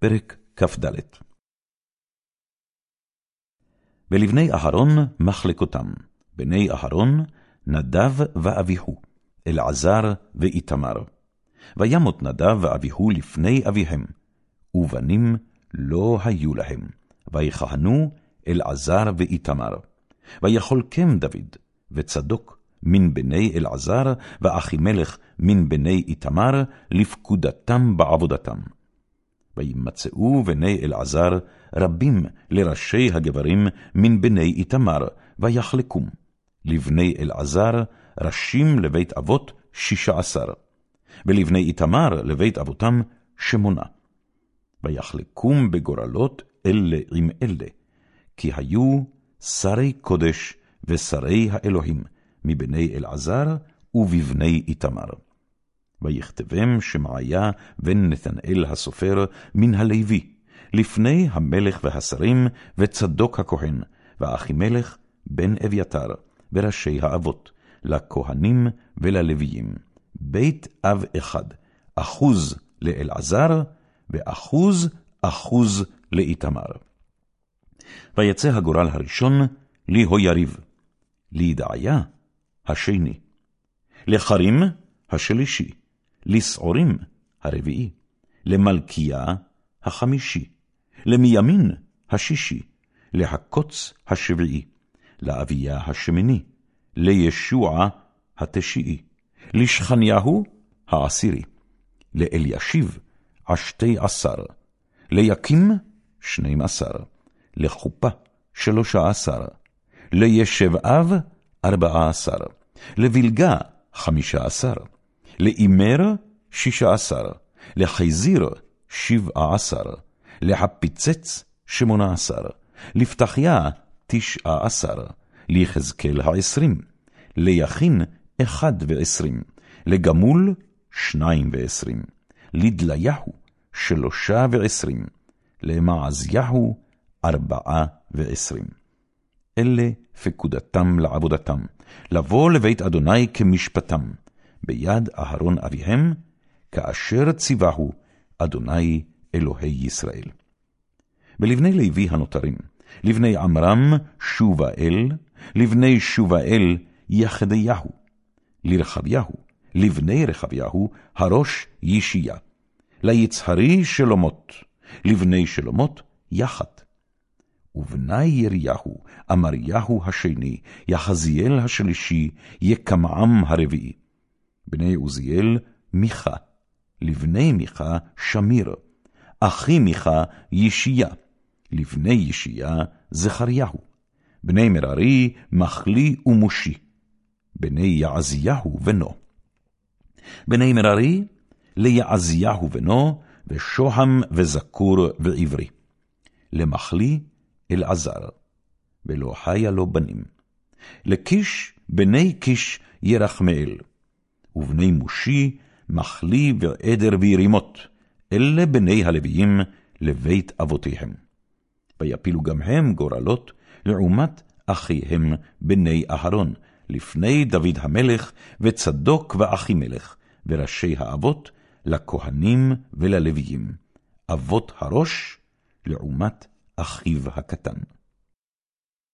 פרק כ"ד ולבני אהרון מחלקותם, בני אהרון, נדב ואביהו, אלעזר ואיתמר. וימות נדב ואביהו לפני אביהם, ובנים לא היו להם, ויכהנו אלעזר ואיתמר. ויחולקם דוד, וצדוק מן בני אלעזר, ואחימלך מן בני איתמר, לפקודתם בעבודתם. וימצאו בני אלעזר רבים לראשי הגברים מן בני איתמר, ויחלקום. לבני אלעזר ראשים לבית אבות שישה עשר, ולבני איתמר לבית אבותם שמונה. ויחלקום בגורלות אלה עם אלה, כי היו שרי קודש ושרי האלוהים, מבני אלעזר ובבני איתמר. ויכתבם שמעיה בן נתנאל הסופר מן הלוי, לפני המלך והשרים, וצדוק הכהן, ואחימלך בן אביתר, וראשי האבות, לכהנים וללוויים, בית אב אחד, אחוז לאלעזר, ואחוז אחוז לאיתמר. ויצא הגורל הראשון ליהויריב, לידעיה השני, לחרים השלישי, לסעורים הרביעי, למלכיה החמישי, למימין השישי, להקוץ השביעי, לאביה השמיני, לישוע התשיעי, לשכניהו העשירי, לאלישיב עשתי עשר, ליקים שנים עשר, לחופה שלושה עשר, לישב אב ארבעה עשר, לבלגה חמישה עשר, לאימר שישה עשר, לחזיר שבעה עשר, להפיצץ שמונה עשר, לפתחיה תשעה עשר, ליחזקאל העשרים, ליכין אחד ועשרים, לגמול שניים ועשרים, לדליהו שלושה ועשרים, למעזיהו ארבעה ועשרים. אלה פקודתם לעבודתם, לבוא לבית אדוני כמשפטם, ביד אהרון אביהם, כאשר ציווהו אדוני אלוהי ישראל. ולבני לוי הנותרים, לבני עמרם שובאל, לבני שובאל יחדיהו, לרחביהו, לבני רחביהו הראש ישיה, ליצהרי שלומות, לבני שלומות יחת. ובני יריהו, אמריהו השני, יחזיאל השלישי, יקמעם הרביעי. בני עוזיאל, מיכה, לבני מיכה, שמיר, אחי מיכה, ישיה, לבני ישיה, זכריהו, בני מררי, מחלי ומושי, בני יעזיהו בנו. בני מררי, ליעזיהו בנו, ושוהם וזכור ועברי. למחלי, אלעזר, ולא היה לו בנים. לקיש, בני קיש ירחמאל, ובני מושי, מחלי ועדר וירימות, אלה בני הלוויים לבית אבותיהם. ויפילו גם הם גורלות לעומת אחיהם בני אהרון, לפני דוד המלך, וצדוק ואחימלך, וראשי האבות, לכהנים וללוויים, אבות הראש לעומת אחיו הקטן.